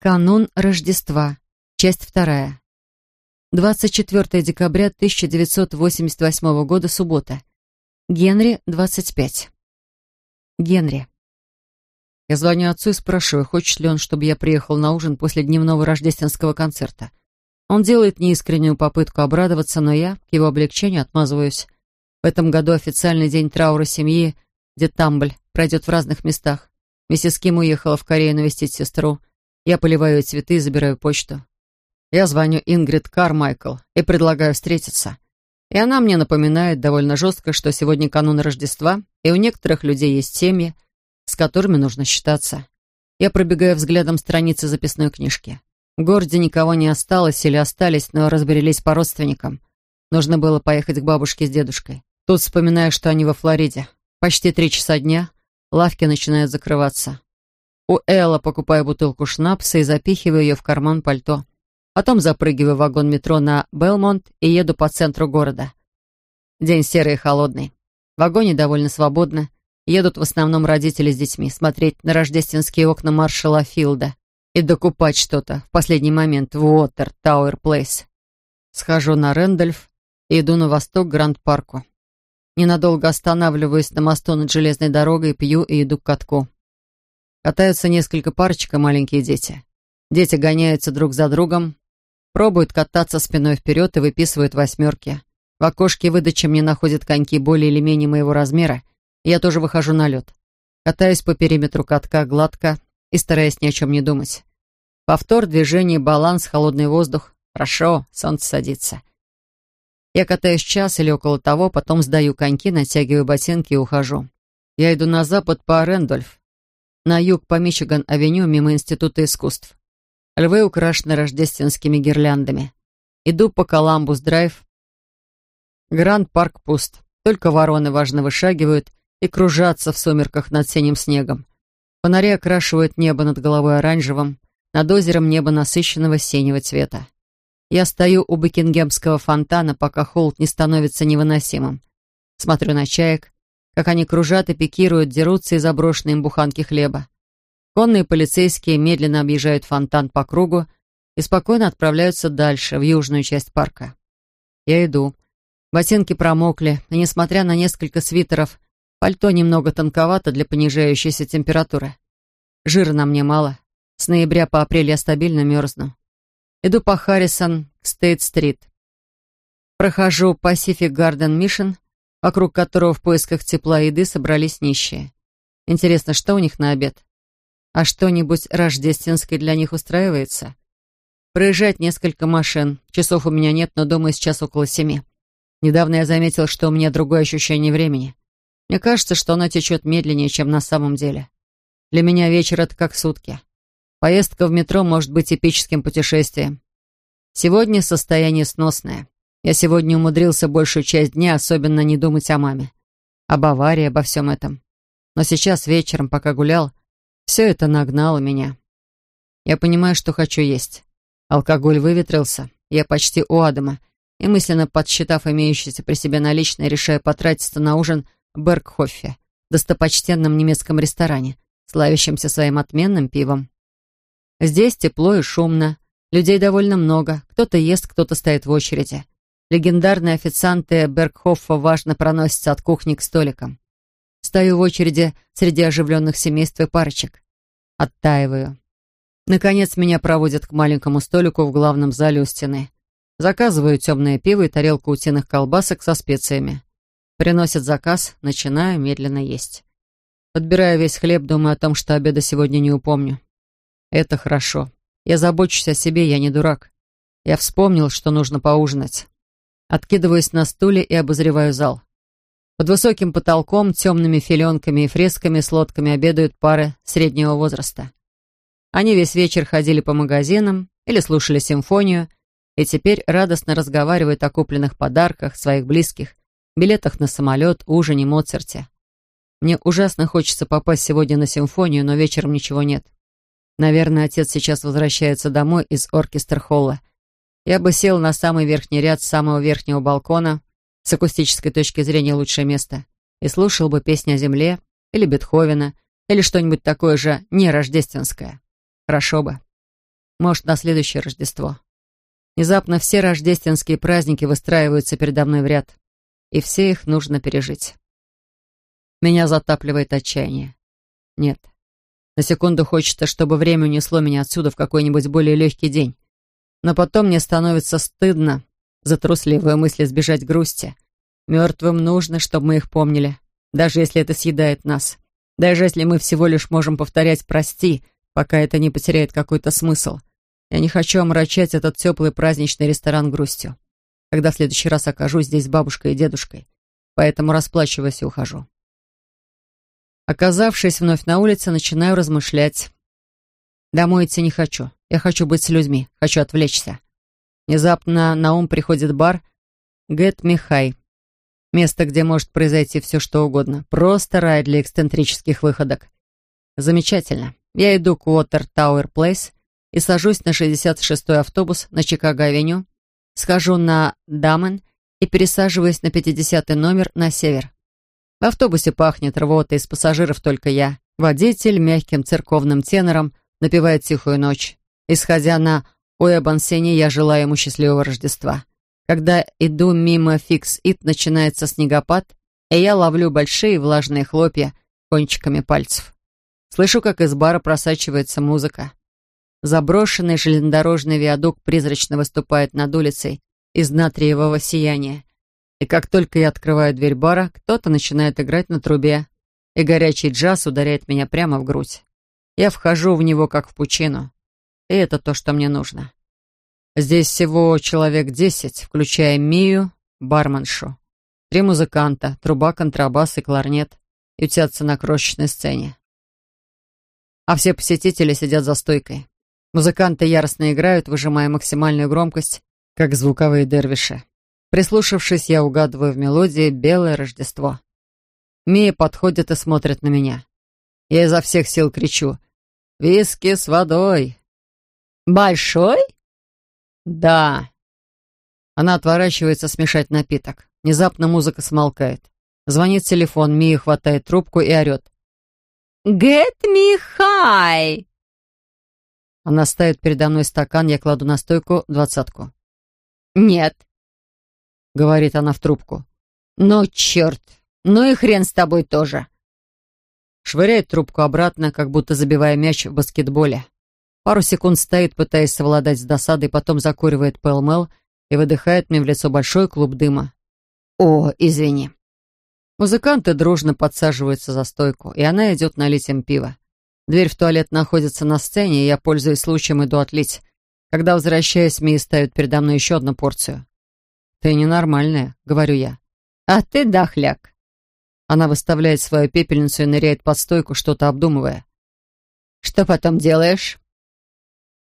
Канун Рождества. Часть вторая. 24 декабря 1988 года, суббота. Генри, 25. Генри. Я звоню отцу и спрашиваю, хочет ли он, чтобы я приехал на ужин после дневного рождественского концерта. Он делает неискреннюю попытку обрадоваться, но я, к его облегчению, отмазываюсь. В этом году официальный день траура семьи Детамбль пройдет в разных местах. Миссис Ким уехала в Корею навестить сестру. Я поливаю цветы и забираю почту. Я звоню Ингрид Кармайкл и предлагаю встретиться. И она мне напоминает довольно жестко, что сегодня канун Рождества, и у некоторых людей есть семьи, с которыми нужно считаться. Я пробегаю взглядом страницы записной книжки. В городе никого не осталось или остались, но разберелись по родственникам. Нужно было поехать к бабушке с дедушкой. Тут вспоминаю, что они во Флориде. Почти три часа дня, лавки начинают закрываться. У Элла покупаю бутылку шнапса и запихиваю ее в карман пальто. Потом запрыгиваю в вагон метро на Белмонт и еду по центру города. День серый и холодный. В вагоне довольно свободно. Едут в основном родители с детьми смотреть на рождественские окна маршала Филда и докупать что-то в последний момент в Уотер Тауэр Плейс. Схожу на Рэндольф и иду на восток к Гранд-парку. Ненадолго останавливаюсь на мосту над железной дорогой, пью и иду к катку. Катаются несколько парочек и маленькие дети. Дети гоняются друг за другом, пробуют кататься спиной вперед и выписывают восьмерки. В окошке выдачи мне находят коньки более или менее моего размера, и я тоже выхожу на лед. Катаюсь по периметру катка гладко и стараясь ни о чем не думать. Повтор, движение, баланс, холодный воздух. Хорошо, солнце садится. Я катаюсь час или около того, потом сдаю коньки, натягиваю ботинки и ухожу. Я иду на запад по Рэндольф, на юг по Мичиган-авеню мимо Института искусств. Львы украшены рождественскими гирляндами. Иду по Коламбус-драйв. Гранд-парк пуст. Только вороны важно вышагивают и кружатся в сумерках над синим снегом. Фонари окрашивают небо над головой оранжевым, над озером небо насыщенного синего цвета. Я стою у Бекингемского фонтана, пока холод не становится невыносимым. Смотрю на чаек, как они кружат и пикируют, дерутся из заброшенной им буханки хлеба. Конные полицейские медленно объезжают фонтан по кругу и спокойно отправляются дальше, в южную часть парка. Я иду. Ботинки промокли, и, несмотря на несколько свитеров, пальто немного тонковато для понижающейся температуры. Жира на мне мало. С ноября по апрель я стабильно мерзну. Иду по Харрисон, Стейт-стрит. Прохожу Pacific Garden Mission — вокруг которого в поисках тепла и еды собрались нищие. Интересно, что у них на обед? А что-нибудь рождественское для них устраивается? Проезжать несколько машин. Часов у меня нет, но дома сейчас около семи. Недавно я заметил, что у меня другое ощущение времени. Мне кажется, что оно течет медленнее, чем на самом деле. Для меня вечер — это как сутки. Поездка в метро может быть эпическим путешествием. Сегодня состояние сносное. Я сегодня умудрился большую часть дня особенно не думать о маме. Об аварии, обо всем этом. Но сейчас вечером, пока гулял, все это нагнало меня. Я понимаю, что хочу есть. Алкоголь выветрился, я почти у Адама, и мысленно подсчитав имеющиеся при себе наличные, решаю потратиться на ужин в Бергхофе, достопочтенном немецком ресторане, славящемся своим отменным пивом. Здесь тепло и шумно, людей довольно много, кто-то ест, кто-то стоит в очереди. Легендарные официанты Бергхоффа важно проносятся от кухни к столикам. Стою в очереди среди оживленных семейств и парочек. Оттаиваю. Наконец меня проводят к маленькому столику в главном зале у стены. Заказываю темное пиво и тарелку утиных колбасок со специями. Приносят заказ, начинаю медленно есть. Подбираю весь хлеб, думаю о том, что обеда сегодня не упомню. Это хорошо. Я забочусь о себе, я не дурак. Я вспомнил, что нужно поужинать. Откидываюсь на стуле и обозреваю зал. Под высоким потолком, темными филенками и фресками с лодками обедают пары среднего возраста. Они весь вечер ходили по магазинам или слушали симфонию, и теперь радостно разговаривают о купленных подарках, своих близких, билетах на самолет, ужине, Моцарте. Мне ужасно хочется попасть сегодня на симфонию, но вечером ничего нет. Наверное, отец сейчас возвращается домой из оркестр-холла, я бы сел на самый верхний ряд самого верхнего балкона, с акустической точки зрения лучшее место, и слушал бы песни о земле, или Бетховена, или что-нибудь такое же нерождественское. Хорошо бы. Может, на следующее Рождество. Внезапно все рождественские праздники выстраиваются передо мной в ряд, и все их нужно пережить. Меня затапливает отчаяние. Нет. На секунду хочется, чтобы время унесло меня отсюда в какой-нибудь более легкий день. Но потом мне становится стыдно за трусливые мысли сбежать грусти. Мертвым нужно, чтобы мы их помнили, даже если это съедает нас. Даже если мы всего лишь можем повторять «прости», пока это не потеряет какой-то смысл. Я не хочу омрачать этот теплый праздничный ресторан грустью, когда в следующий раз окажусь здесь с бабушкой и дедушкой. Поэтому расплачиваюсь и ухожу. Оказавшись вновь на улице, начинаю размышлять. Домой идти не хочу. Я хочу быть с людьми, хочу отвлечься. Внезапно на ум приходит бар «Get High». Место, где может произойти все, что угодно. Просто рай для эксцентрических выходок. Замечательно. Я иду к Уотер Тауэр Плейс и сажусь на 66-й автобус на Чикаго-авеню, схожу на Дамен и пересаживаюсь на 50-й номер на север. В автобусе пахнет рвотой, из пассажиров только я. Водитель мягким церковным тенором напевает «Тихую ночь». Исходя на Уэбансене, я желаю ему счастливого Рождества. Когда иду мимо фикс-ит, начинается снегопад, и я ловлю большие влажные хлопья кончиками пальцев. Слышу, как из бара просачивается музыка. Заброшенный железнодорожный виадук призрачно выступает над улицей из натриевого сияния. И как только я открываю дверь бара, кто-то начинает играть на трубе, и горячий джаз ударяет меня прямо в грудь. Я вхожу в него, как в пучину. И это то, что мне нужно. Здесь всего человек десять, включая Мию, барменшу. Три музыканта, труба, контрабас и кларнет, ютятся на крошечной сцене. А все посетители сидят за стойкой. Музыканты яростно играют, выжимая максимальную громкость, как звуковые дервиши. Прислушавшись, я угадываю в мелодии «Белое Рождество». Мия подходит и смотрит на меня. Я изо всех сил кричу «Виски с водой!» «Большой?» «Да». Она отворачивается смешать напиток. Внезапно музыка смолкает. Звонит телефон, Мия хватает трубку и орет. «Get me high!» Она ставит передо мной стакан, я кладу на стойку двадцатку. «Нет, — говорит она в трубку. «Ну, черт! Ну и хрен с тобой тоже!» Швыряет трубку обратно, как будто забивая мяч в баскетболе. Пару секунд стоит, пытаясь совладать с досадой, потом закуривает пэлмэл и выдыхает мне в лицо большой клуб дыма. «О, извини». Музыканты дружно подсаживаются за стойку, и она идет налить им пиво. Дверь в туалет находится на сцене, и я, пользуясь случаем, иду отлить. Когда возвращаюсь, Мия ставит передо мной еще одну порцию. «Ты ненормальная», — говорю я. «А ты дохляк». Она выставляет свою пепельницу и ныряет под стойку, что-то обдумывая. «Что потом делаешь?»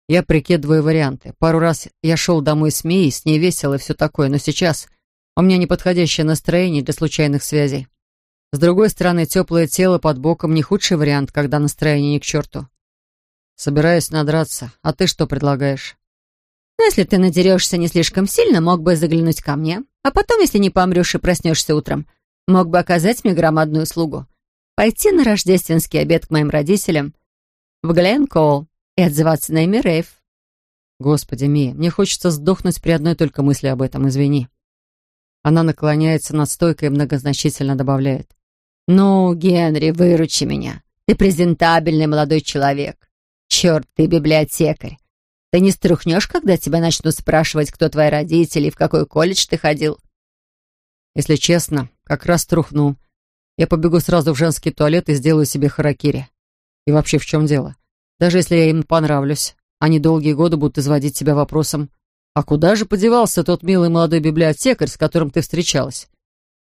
Я прикидываю варианты. Пару раз я шел домой с Мией, с ней весело и все такое, но сейчас у меня неподходящее настроение для случайных связей. С другой стороны, теплое тело под боком не худший вариант, когда настроение не к черту. Собираюсь надраться. А ты что предлагаешь? Но если ты надерешься не слишком сильно, мог бы заглянуть ко мне, а потом, если не помрешь и проснешься утром, мог бы оказать мне громадную услугу. Пойти на рождественский обед к моим родителям в Гленкоул и отзываться на имя Рейв. Господи, Мия, мне хочется сдохнуть при одной только мысли об этом, извини. Она наклоняется над стойкой и многозначительно добавляет. «Ну, Генри, выручи меня. Ты презентабельный молодой человек. Черт, ты библиотекарь. Ты не струхнешь, когда тебя начнут спрашивать, кто твои родители и в какой колледж ты ходил? Если честно, как раз струхну. Я побегу сразу в женский туалет и сделаю себе харакири. И вообще, в чем дело? Даже если я им понравлюсь, они долгие годы будут изводить тебя вопросом, а куда же подевался тот милый молодой библиотекарь, с которым ты встречалась?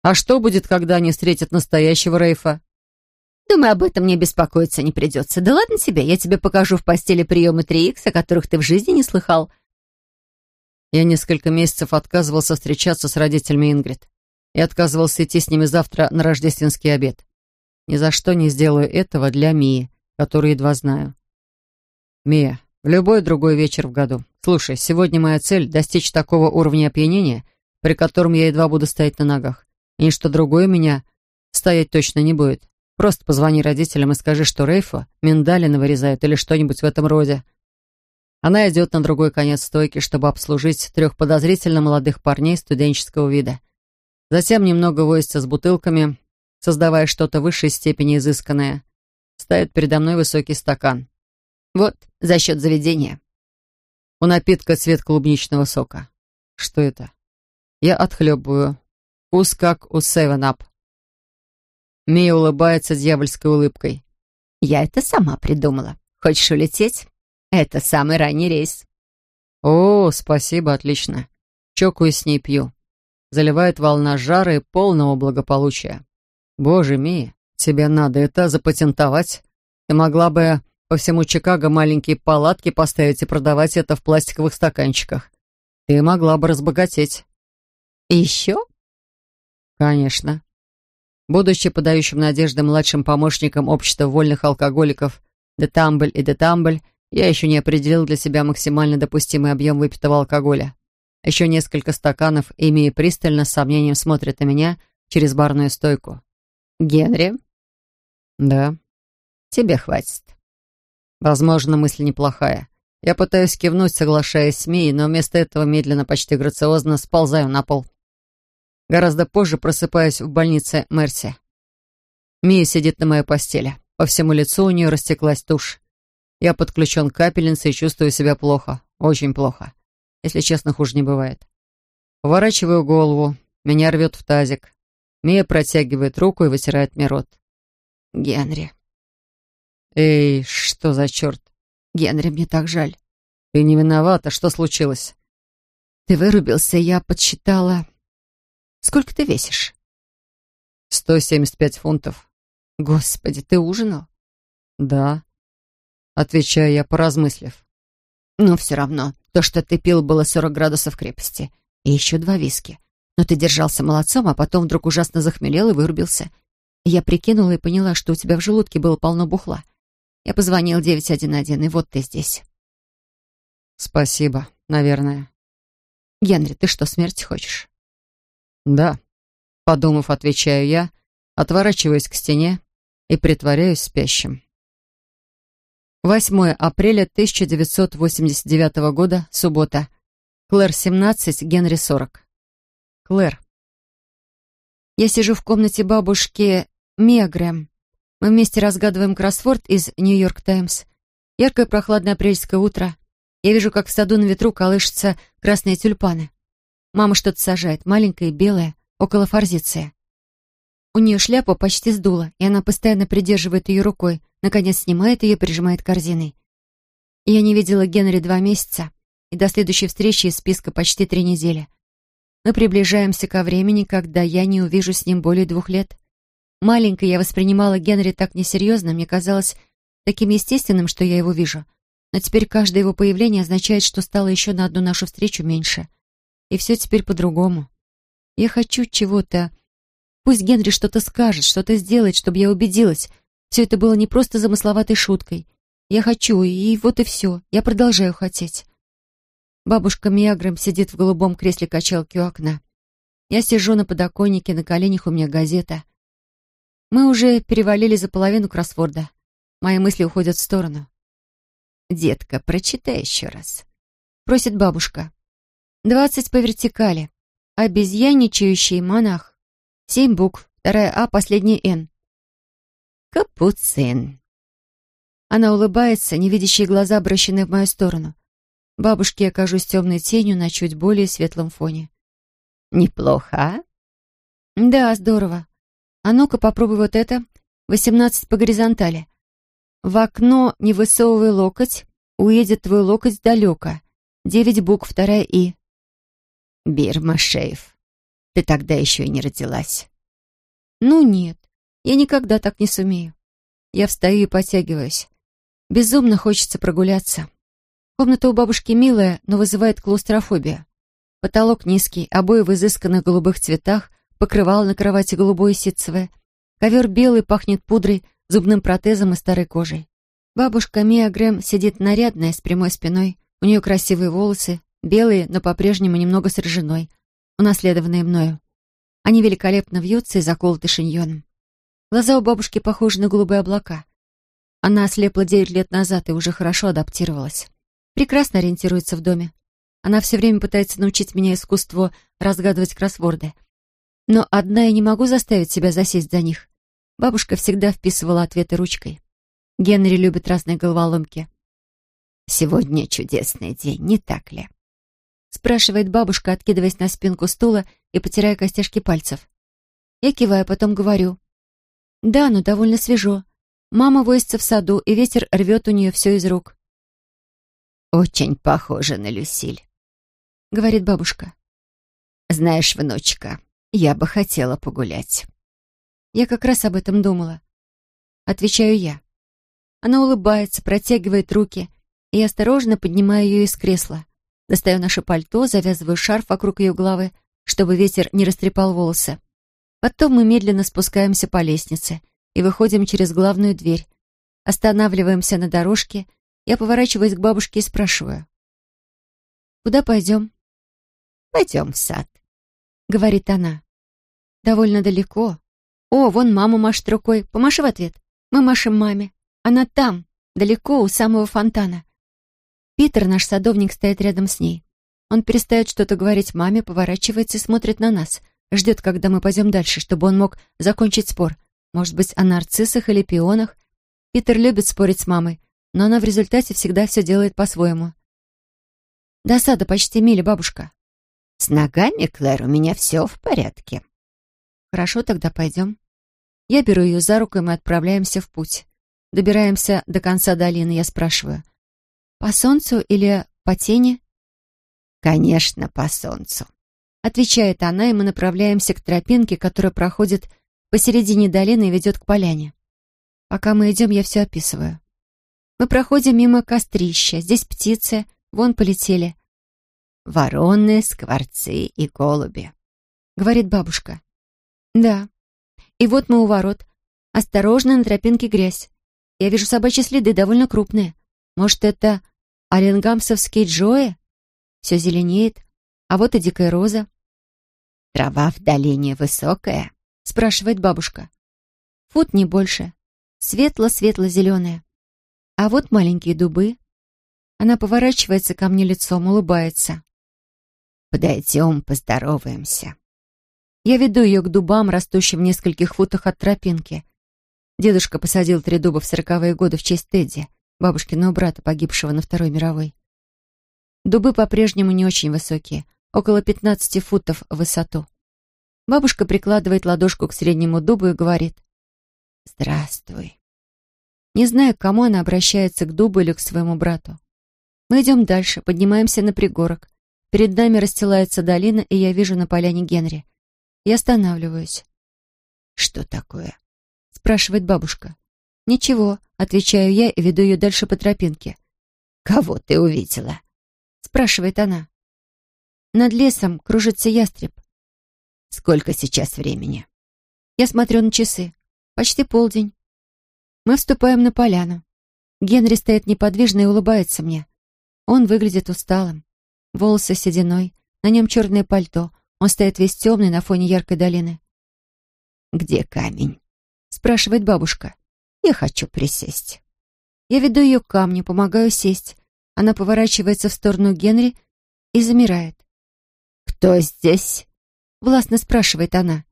А что будет, когда они встретят настоящего Рейфа? Думаю, об этом мне беспокоиться не придется. Да ладно тебе, я тебе покажу в постели приемы 3Х, о которых ты в жизни не слыхал. Я несколько месяцев отказывался встречаться с родителями Ингрид и отказывался идти с ними завтра на рождественский обед. Ни за что не сделаю этого для Мии, которую едва знаю. Мия, в любой другой вечер в году. Слушай, сегодня моя цель — достичь такого уровня опьянения, при котором я едва буду стоять на ногах. И ничто другое меня стоять точно не будет. Просто позвони родителям и скажи, что Рейфа миндалина вырезают или что-нибудь в этом роде. Она идет на другой конец стойки, чтобы обслужить трех подозрительно молодых парней студенческого вида. Затем немного возится с бутылками, создавая что-то высшей степени изысканное. Ставит передо мной высокий стакан. Вот, за счет заведения. У напитка цвет клубничного сока. Что это? Я отхлебываю. Вкус как у Up. Мия улыбается дьявольской улыбкой. «Я это сама придумала. Хочешь улететь? Это самый ранний рейс». «О, спасибо, отлично. Чокаюсь с ней пью. Заливает волна жара и полного благополучия. Боже, Мия, тебе надо это запатентовать. Ты могла бы по всему Чикаго маленькие палатки поставить и продавать это в пластиковых стаканчиках. Ты могла бы разбогатеть». «Еще?» «Конечно. Будучи подающим надежды младшим помощником общества вольных алкоголиков Детамбль и Детамбль, я еще не определил для себя максимально допустимый объем выпитого алкоголя. Еще несколько стаканов, имея пристально, с сомнением смотрят на меня через барную стойку. «Генри?» «Да». «Тебе хватит». Возможно, мысль неплохая. Я пытаюсь кивнуть, соглашаясь с Мией, но вместо этого медленно, почти грациозно сползаю на пол. Гораздо позже просыпаюсь в больнице Мерси. Мия сидит на моей постели. По всему лицу у нее растеклась тушь. Я подключен к капельнице и чувствую себя плохо. Очень плохо. Если честно, хуже не бывает. Поворачиваю голову. Меня рвет в тазик. Мия протягивает руку и вытирает мне рот. «Генри». «Эй, что за черт?» «Генри, мне так жаль». «Ты не виновата. Что случилось?» «Ты вырубился, я подсчитала. Сколько ты весишь?» «Сто семьдесят пять фунтов». «Господи, ты ужинал?» «Да», — отвечаю я, поразмыслив. «Но все равно, то, что ты пил, было сорок градусов крепости. И еще два виски. Но ты держался молодцом, а потом вдруг ужасно захмелел и вырубился. Я прикинула и поняла, что у тебя в желудке было полно бухла. Я позвонил 911, и вот ты здесь». «Спасибо, наверное». «Генри, ты что, смерти хочешь?» «Да», — подумав, отвечаю я, отворачиваюсь к стене и притворяюсь спящим. 8 апреля 1989 года, суббота. Клэр 17, Генри 40. Клэр. Я сижу в комнате бабушки Мегрэм. Мы вместе разгадываем кроссворд из «Нью-Йорк Таймс». Яркое прохладное апрельское утро. Я вижу, как в саду на ветру колышутся красные тюльпаны. Мама что-то сажает, маленькое и белое, около форзиции. У нее шляпа почти сдула, и она постоянно придерживает ее рукой, наконец снимает ее и прижимает корзиной. Я не видела Генри два месяца, и до следующей встречи из списка почти три недели. Мы приближаемся ко времени, когда я не увижу с ним более двух лет. Маленькой я воспринимала Генри так несерьезно, мне казалось таким естественным, что я его вижу. Но теперь каждое его появление означает, что стало еще на одну нашу встречу меньше — и все теперь по-другому. Я хочу чего-то. Пусть Генри что-то скажет, что-то сделает, чтобы я убедилась. Все это было не просто замысловатой шуткой. Я хочу, и вот и все. Я продолжаю хотеть. Бабушка Миаграм сидит в голубом кресле качалки у окна. Я сижу на подоконнике, на коленях у меня газета. Мы уже перевалили за половину кроссворда. Мои мысли уходят в сторону. «Детка, прочитай еще раз», — просит бабушка. Двадцать по вертикали. Обезьянничающий монах. Семь букв. Вторая А, последняя Н. Капуцин. Она улыбается, невидящие глаза обращены в мою сторону. Бабушке я кажусь темной тенью на чуть более светлом фоне. Неплохо, а? Да, здорово. А ну-ка попробуй вот это. Восемнадцать по горизонтали. В окно не высовывай локоть, уедет твой локоть далеко. Девять букв, вторая И. Бирма Шейф, ты тогда еще и не родилась. Ну нет, я никогда так не сумею. Я встаю и потягиваюсь. Безумно хочется прогуляться. Комната у бабушки милая, но вызывает клаустрофобию. Потолок низкий, обои в изысканных голубых цветах, покрывало на кровати голубое ситцевое. Ковер белый, пахнет пудрой, зубным протезом и старой кожей. Бабушка Мия Грэм сидит нарядная, с прямой спиной. У нее красивые волосы, белые, но по-прежнему немного с ржаной, унаследованные мною. Они великолепно вьются и заколоты шиньоном. Глаза у бабушки похожи на голубые облака. Она ослепла девять лет назад и уже хорошо адаптировалась. Прекрасно ориентируется в доме. Она все время пытается научить меня искусству разгадывать кроссворды. Но одна я не могу заставить себя засесть за них. Бабушка всегда вписывала ответы ручкой. Генри любит разные головоломки. «Сегодня чудесный день, не так ли?» Спрашивает бабушка, откидываясь на спинку стула и потирая костяшки пальцев. Я киваю, потом говорю. «Да, но довольно свежо. Мама возится в саду, и ветер рвет у нее все из рук». «Очень похоже на Люсиль», — говорит бабушка. «Знаешь, внучка, я бы хотела погулять». Я как раз об этом думала. Отвечаю я. Она улыбается, протягивает руки, и я осторожно поднимаю ее из кресла. Достаю наше пальто, завязываю шарф вокруг ее головы, чтобы ветер не растрепал волосы. Потом мы медленно спускаемся по лестнице и выходим через главную дверь. Останавливаемся на дорожке. Я поворачиваюсь к бабушке и спрашиваю. «Куда пойдем?» «Пойдем в сад», — говорит она. «Довольно далеко. О, вон мама машет рукой. Помаши в ответ. Мы машем маме. Она там, далеко, у самого фонтана. Питер, наш садовник, стоит рядом с ней. Он перестает что-то говорить маме, поворачивается и смотрит на нас. Ждет, когда мы пойдем дальше, чтобы он мог закончить спор. Может быть, о нарциссах или пионах. Питер любит спорить с мамой, но она в результате всегда все делает по-своему. До сада почти мили, бабушка. С ногами, Клэр, у меня все в порядке. Хорошо, тогда пойдем. Я беру ее за руку, и мы отправляемся в путь. Добираемся до конца долины, я спрашиваю. «По солнцу или по тени?» «Конечно, по солнцу», — отвечает она, и мы направляемся к тропинке, которая проходит посередине долины и ведет к поляне. Пока мы идем, я все описываю. Мы проходим мимо кострища. Здесь птицы, вон полетели. «Вороны, скворцы и голуби», — говорит бабушка. «Да. И вот мы у ворот. Осторожно, на тропинке грязь. Я вижу собачьи следы, довольно крупные. Может, это Оренгамсовский Джоэ? Все зеленеет. А вот и дикая роза. «Трава в долине высокая?» — спрашивает бабушка. «Фут не больше. Светло-светло-зеленая. А вот маленькие дубы». Она поворачивается ко мне лицом, улыбается. «Подойдем, поздороваемся». Я веду ее к дубам, растущим в нескольких футах от тропинки. Дедушка посадил три дуба в сороковые годы в честь Тедди бабушкиного брата, погибшего на Второй мировой. Дубы по-прежнему не очень высокие, около 15 футов в высоту. Бабушка прикладывает ладошку к среднему дубу и говорит «Здравствуй». Не знаю, к кому она обращается, к дубу или к своему брату. Мы идем дальше, поднимаемся на пригорок. Перед нами расстилается долина, и я вижу на поляне Генри. Я останавливаюсь. «Что такое?» — спрашивает бабушка. «Ничего», — отвечаю я и веду ее дальше по тропинке. «Кого ты увидела?» — спрашивает она. Над лесом кружится ястреб. «Сколько сейчас времени?» Я смотрю на часы. Почти полдень. Мы вступаем на поляну. Генри стоит неподвижно и улыбается мне. Он выглядит усталым. Волосы сединой, на нем черное пальто. Он стоит весь темный на фоне яркой долины. «Где камень?» — спрашивает бабушка. Я хочу присесть. Я веду ее к камню, помогаю сесть. Она поворачивается в сторону Генри и замирает. «Кто здесь?» — властно спрашивает она.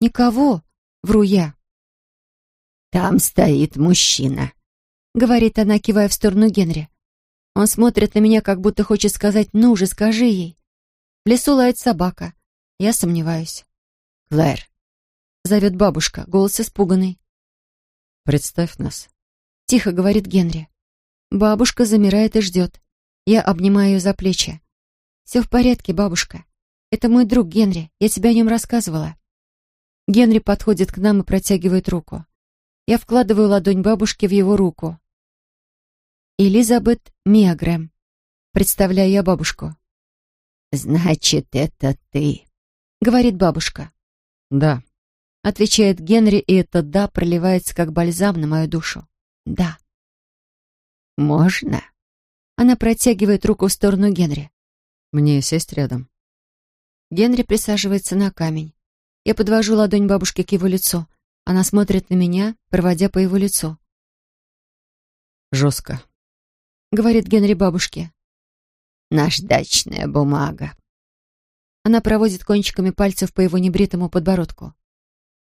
«Никого», — вру я. «Там стоит мужчина», — говорит она, кивая в сторону Генри. Он смотрит на меня, как будто хочет сказать «ну же, скажи ей». В лесу лает собака. Я сомневаюсь. «Клэр», — зовет бабушка, голос испуганный. «Представь нас», — тихо говорит Генри. Бабушка замирает и ждет. Я обнимаю ее за плечи. «Все в порядке, бабушка. Это мой друг Генри. Я тебе о нем рассказывала». Генри подходит к нам и протягивает руку. Я вкладываю ладонь бабушки в его руку. «Элизабет Миагрэм», — представляю я бабушку. «Значит, это ты», — говорит бабушка. «Да», Отвечает Генри, и это «да» проливается как бальзам на мою душу. «Да». «Можно?» Она протягивает руку в сторону Генри. «Мне сесть рядом?» Генри присаживается на камень. Я подвожу ладонь бабушки к его лицу. Она смотрит на меня, проводя по его лицу. «Жестко», — говорит Генри бабушке. Наждачная бумага. Она проводит кончиками пальцев по его небритому подбородку.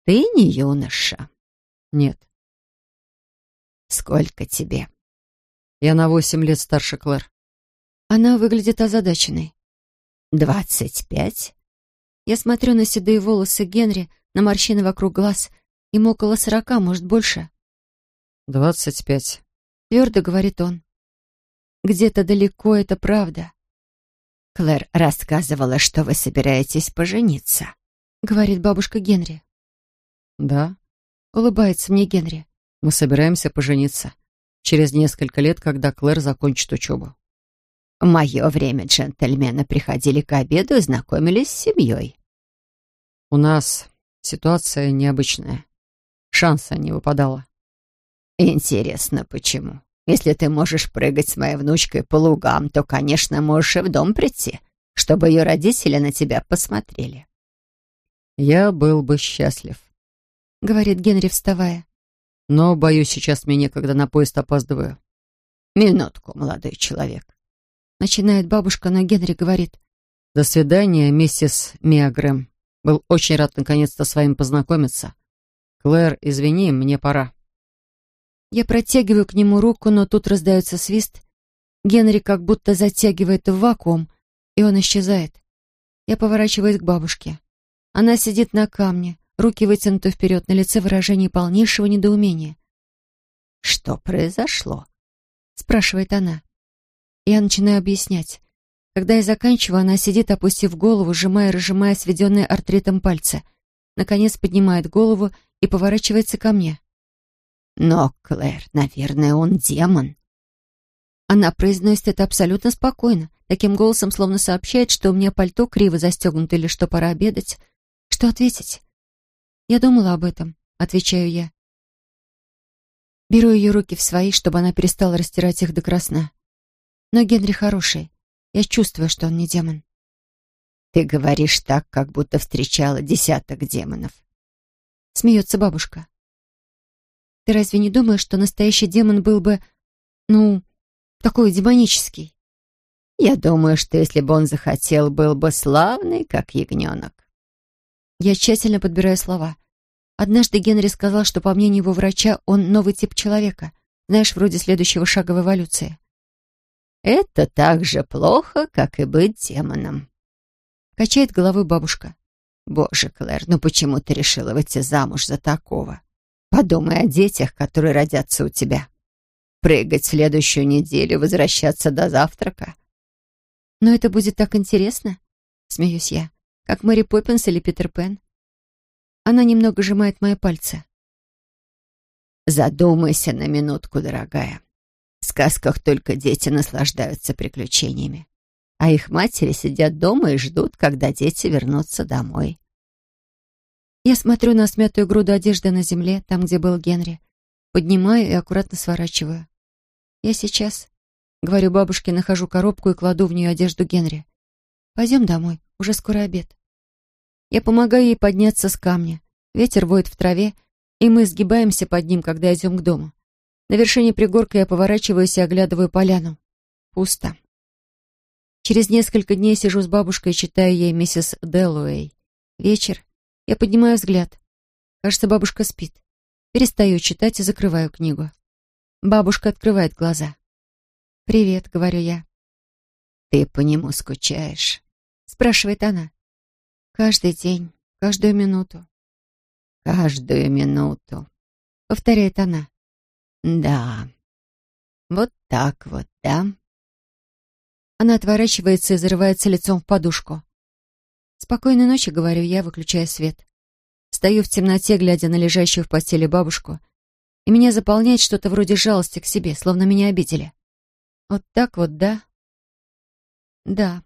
Ты не юноша. Нет. Сколько тебе? Я на восемь лет старше Клэр. Она выглядит озадаченной. Двадцать пять? Я смотрю на седые волосы Генри, на морщины вокруг глаз. Ему около сорока, может, больше. Двадцать пять. Твердо говорит он. Где-то далеко это правда. Клэр рассказывала, что вы собираетесь пожениться. Говорит бабушка Генри. Да. Улыбается мне Генри. Мы собираемся пожениться. Через несколько лет, когда Клэр закончит учебу. В мое время джентльмены приходили к обеду и знакомились с семьей. У нас ситуация необычная. Шанса не выпадало. Интересно, почему? Если ты можешь прыгать с моей внучкой по лугам, то, конечно, можешь и в дом прийти, чтобы ее родители на тебя посмотрели. Я был бы счастлив. Говорит Генри, вставая. Но, боюсь, сейчас мне некогда на поезд опаздываю. Минутку, молодой человек. Начинает бабушка, но Генри говорит. До свидания, миссис Миагрэм. Был очень рад наконец-то с вами познакомиться. Клэр, извини, мне пора. Я протягиваю к нему руку, но тут раздается свист. Генри как будто затягивает в вакуум, и он исчезает. Я поворачиваюсь к бабушке. Она сидит на камне, руки вытянуты вперед, на лице выражение полнейшего недоумения. «Что произошло?» — спрашивает она. Я начинаю объяснять. Когда я заканчиваю, она сидит, опустив голову, сжимая и разжимая сведенные артритом пальцы. Наконец поднимает голову и поворачивается ко мне. Но, Клэр, наверное, он демон. Она произносит это абсолютно спокойно, таким голосом словно сообщает, что у меня пальто криво застегнуто или что пора обедать. Что ответить? Я думала об этом, отвечаю я. Беру ее руки в свои, чтобы она перестала растирать их до красна. Но Генри хороший. Я чувствую, что он не демон. Ты говоришь так, как будто встречала десяток демонов. Смеется бабушка. Ты разве не думаешь, что настоящий демон был бы, ну, такой демонический? Я думаю, что если бы он захотел, был бы славный, как ягненок. Я тщательно подбираю слова. Однажды Генри сказал, что, по мнению его врача, он новый тип человека. Знаешь, вроде следующего шага в эволюции. Это так же плохо, как и быть демоном. Качает головой бабушка. Боже, Клэр, ну почему ты решила выйти замуж за такого? Подумай о детях, которые родятся у тебя. Прыгать в следующую неделю, возвращаться до завтрака. Но это будет так интересно, смеюсь я, как Мэри Поппинс или Питер Пен. Она немного сжимает мои пальцы. Задумайся на минутку, дорогая. В сказках только дети наслаждаются приключениями, а их матери сидят дома и ждут, когда дети вернутся домой. Я смотрю на смятую груду одежды на земле, там, где был Генри. Поднимаю и аккуратно сворачиваю. Я сейчас, говорю бабушке, нахожу коробку и кладу в нее одежду Генри. Пойдем домой, уже скоро обед. Я помогаю ей подняться с камня. Ветер воет в траве, и мы сгибаемся под ним, когда идем к дому. На вершине пригорка я поворачиваюсь и оглядываю поляну. Пусто. Через несколько дней сижу с бабушкой и читаю ей миссис Дэллоуэй. Вечер, я поднимаю взгляд. Кажется, бабушка спит. Перестаю читать и закрываю книгу. Бабушка открывает глаза. «Привет», — говорю я. «Ты по нему скучаешь?» — спрашивает она. «Каждый день, каждую минуту». «Каждую минуту», — повторяет она. «Да, вот так вот, да?» Она отворачивается и зарывается лицом в подушку. «Спокойной ночи», — говорю я, выключая свет. Стою в темноте, глядя на лежащую в постели бабушку, и меня заполняет что-то вроде жалости к себе, словно меня обидели. Вот так вот, да? Да.